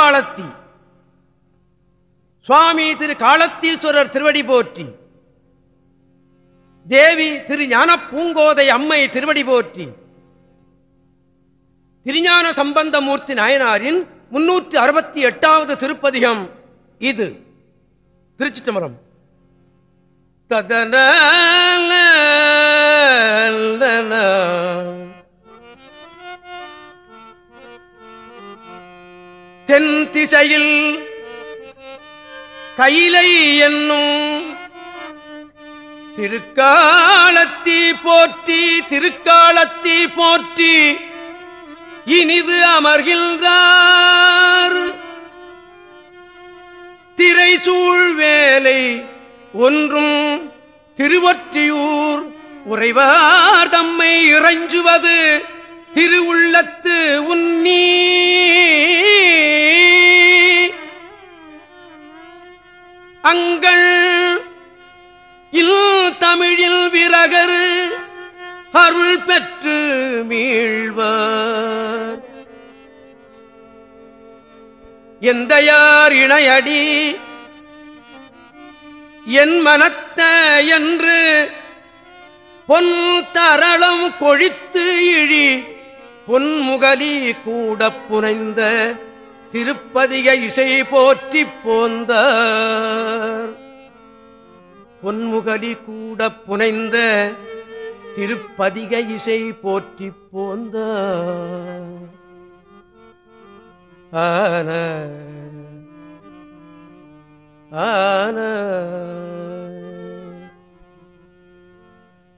திருக்காலத்தி சுவாமி திரு காலத்தீஸ்வரர் திருவடி போற்றி. தேவி திரு ஞான பூங்கோதை அம்மை திருவடி போற்றி. திருஞான சம்பந்தமூர்த்தி நாயனாரின் முன்னூற்றி அறுபத்தி எட்டாவது திருப்பதிகம் இது. திருச்சி தமரம் ததன தென் திசையில் கைலை என்னும் திருக்காலத்தி போற்றி திருக்காலத்தி போற்றி இனிது அமர்கின்றார். திரை சூழ்வேலை ஒன்றும் திருவொற்றியூர் உறைவார் தம்மை இறைஞ்சுவது திருவுள்ளத்து உன்னீ அங்கள் இல் தமிழில் விரகர் அருள் பெற்று மீழ்வார் எந்த யார் இணையடி என் மனத்த என்று பொன் தரளம் கொழித்து இழி பொன்முகலி கூட புனைந்த திருப்பதிக இசை போற்றி போந்தார். பொன்முகடி கூட புனைந்த திருப்பதிக இசை போற்றி போந்தார். ஆன ஆன.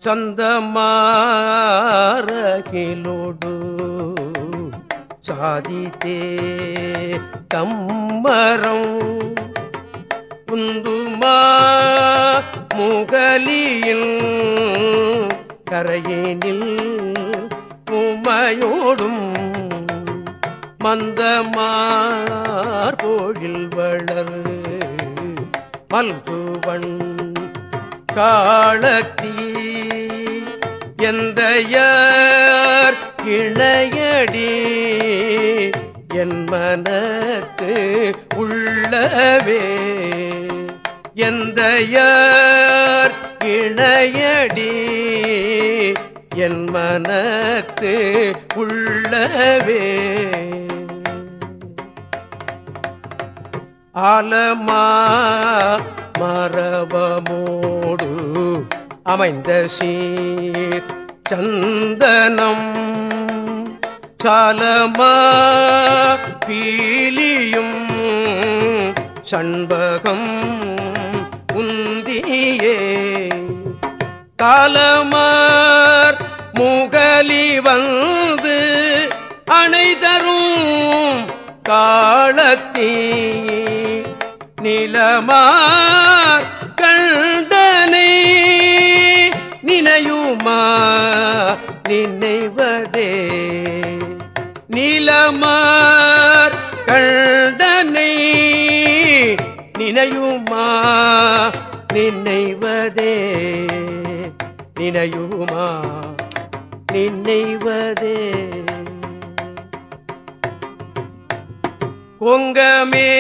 சந்தமாரகிலோடு சாதித்தே. தம்மரம் குந்துமா முகலியில் கரையினில் உமையோடும் மந்தமார் கோழில் வளர் மல்குவன் காலத்தீ எந்த யார் இணையடி என் மனத்து உள்ளவே எந்த யார் இணையடி? என் மனத்து உள்ளவே ஆலமா மரபமோடு அமைந்த சீர் சந்தனம் சாலமா பீலியும் சண்பகம் உந்தியே. காலமார் முகலி வந்து அணைதரும் காலத்தீ நிலமா? நினையுமா நினைவதே. கொங்கமே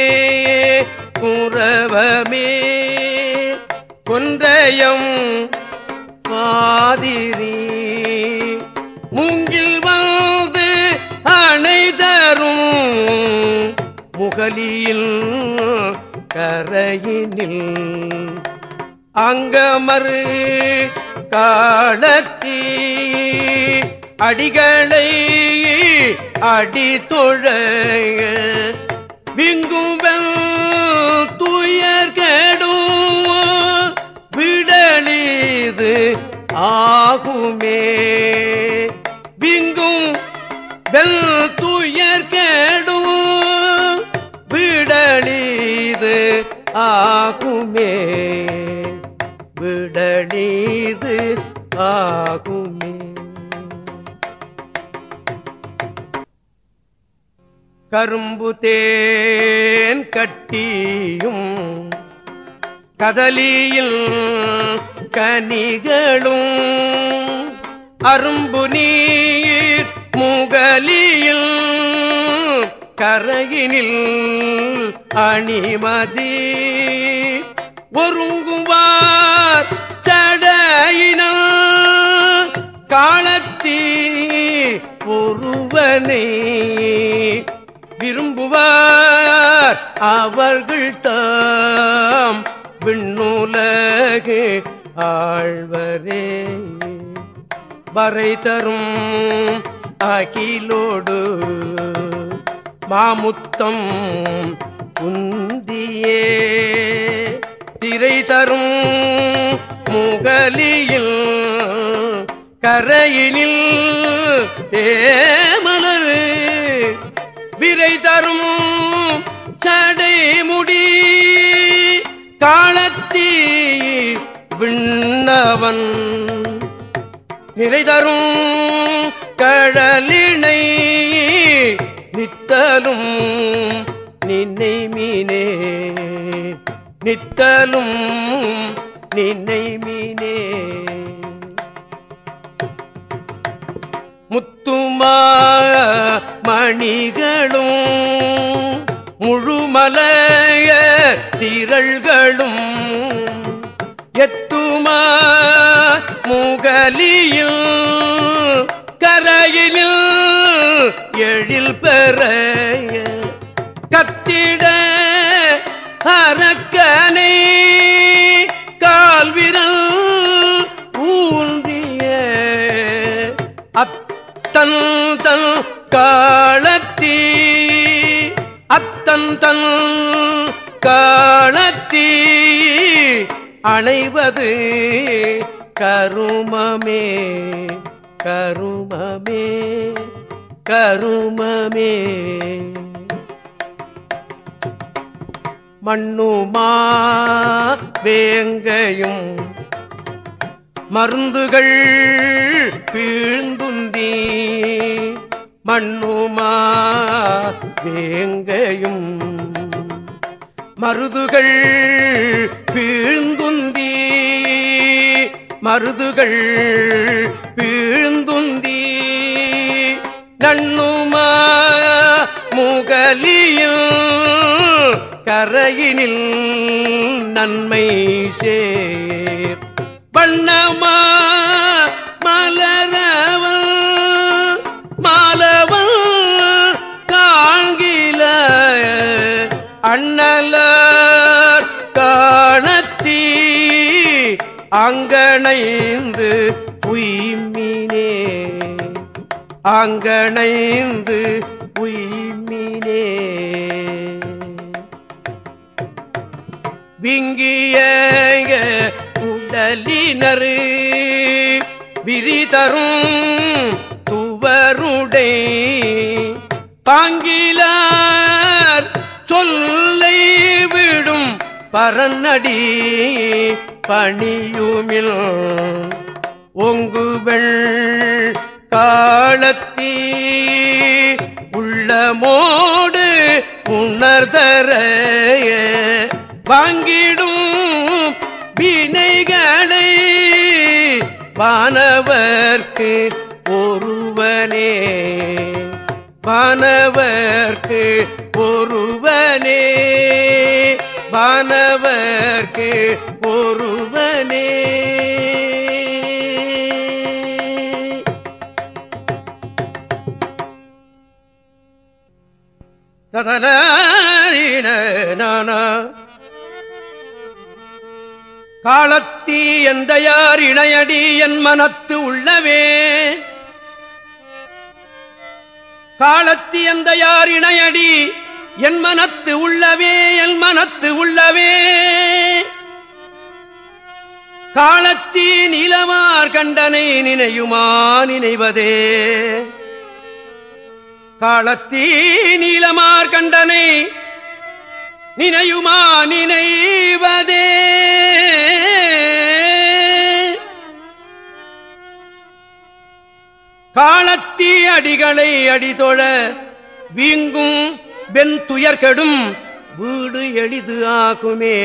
குறவமே கொன்றயம் பாதிரி மூங்கில் வந்து அணைதரும் முகலியில் கரையினில் அங்கமறு காலத்தீ அடிகளை அடி தொழ விங்கும் துயர் கேடும் விடலீது ஆகுமே. விங்கும் வெல் துயர் கேடும் விடலீது ஆகுமே. விடநீது ஆகுமே. கரும்பு தேன் கட்டியும் கதலியில் கனிகளும் அரும்பு நீர் முகலியில் கரையினில் அணிமதீ ஒருங்குவார் சடையினால் காலத்தீ ஒருவனை. விரும்புவார் அவர்கள் தாம் விண்ணுலகு ஆழ்வரே. வரை தரும் அகிலோடு மாமுத்தம் குந்தியே திரை தரும் முகலியில் கரையினில் தேமலர் விரை தரும் சடைமுடி காலத்தி விண்ணவன். நிறை தரும் கடலினை நித்தலும் நின்னை மீனே. நித்தலும் நின்னை மீனே. முத்துமா மணிகளும் முழுமலைய திரள்களும் எத்துமா முகலியில் கரையினில் எழில் பெற கத்திட அணைவது கருமமே கருமமே கருமமே. மண்ணுமா வேங்கையும் மருந்துகள் பீழ்ந்துந்தி மண்ணுமா வேங்கையும் மருதுகள் பீழ்ந்துந்தி மருதுகள் பீழ்ந்துந்தி நண்ணுமா முகலியும் கரையினில் நன்மை சேர். வண்ணமா மலரவன் மாலவன் காண்கில அண்ணல அங்கணைந்து உய்மினே. அங்கணைந்து உய்மினே. விங்கிய உடலினர் விரிதரும் துவருடை. பாங்கிலார் சொல்லை விடும் பரநடி பணியுமில் ஒங்குவள் காலத்தீ உள்ளமோடு உணர்தர வாங்கிடும் வினைகளை வானவர்க்கு ஒருவனே. வானவர்க்கு ஒருவனே. வானவர்க்கு ஒருவனே. ததன நானா. காலத்தீ எந்தையார் இணையடி என் மனத்து உள்ளவே. காலத்தி எந்தையார் இணையடி என் மனத்து உள்ளவே என் மனத்து உள்ளவே. காலத்தீ நீலமார் கண்டனை நினையுமா நினைவதே? காலத்தீ நீலமார் கண்டனை நினையுமா நினைவதே? காலத்தீ அடிகளை அடிதொழ வீங்கும் வெண் துயர்கெடும் வீடு எளிது ஆகுமே.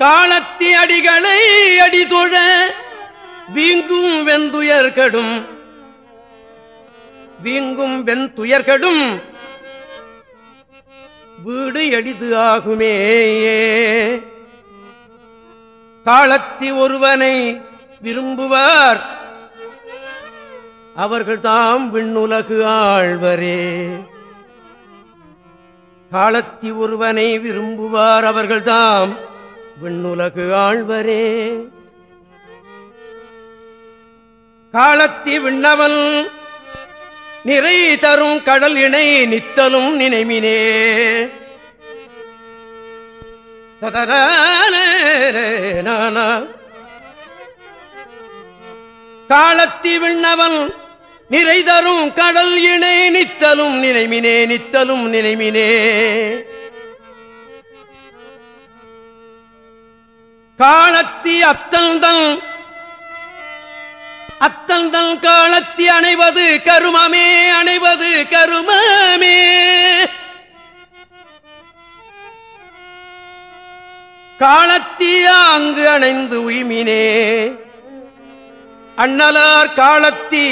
காலத்தி அடிகளை அடிதொழ வீங்கும் வெந்துயர்கடும் வீங்கும் வெந்துயர்கடும் வீடு எளிது ஆகுமே காலத்தி ஒருவனை விரும்புவார். அவர்கள் தாம் விண்ணுலகு ஆழ்வரே. காலத்தி ஒருவனை விரும்புவார் அவர்கள் தாம் விண்ணுலகு ஆழ்வரே. காலத்தி விண்ணவன் நிறை தரும் கடல் இணை நித்தலும் நினைமினே. காலத்தி விண்ணவன் நிறை தரும் கடல் இணை நித்தலும் நினைமினே நித்தலும் நினைமினே. காலத்தி அத்தந்தன் அத்தந்தன் காலத்தி அணைவது கருமமே அணைவது கருமமே. காலத்தியா அங்கு அணைந்து உய்மினே. அண்ணலார் காலத்தி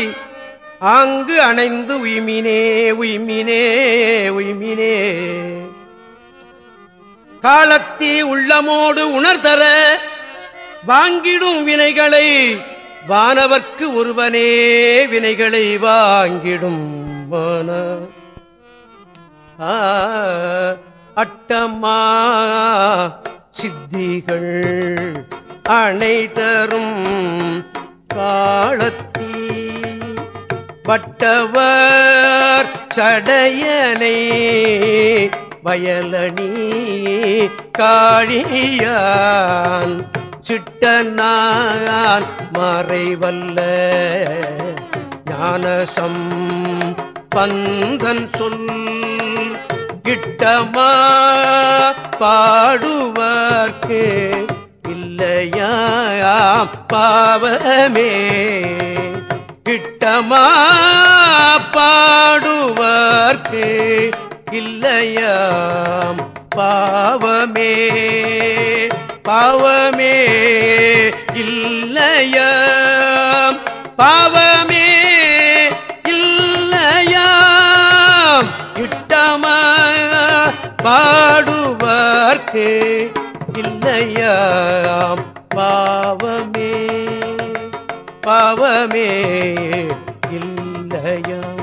ஆங்கு அணைந்து உய்மினே உய்மினே உய்மினே. காலத்தி உள்ளமோடு உணர்தர வாங்கிடும் வினைகளை வானவர்க்கு ஒருவனே வினைகளை வாங்கிடும் வான. அட்டம்மா சித்திகள் அனைதரும் காலத்தீ பட்டவர் சடையனை வயலணி காழியான் சிட்டனான் மறைவல்ல. ஞானசம் பந்தன் சொல் கிட்டமா பாடுவார்க்கு இல்லையா பாவமே. கிட்டமா பாடுவார்க்கு இல்லையாம் பாவமே. பாவமே இல்லையாம். பாவமே இல்லையாம். கிட்டமா பாடுவார்க்கு இல்லையாம். பாவமே இல்லையா?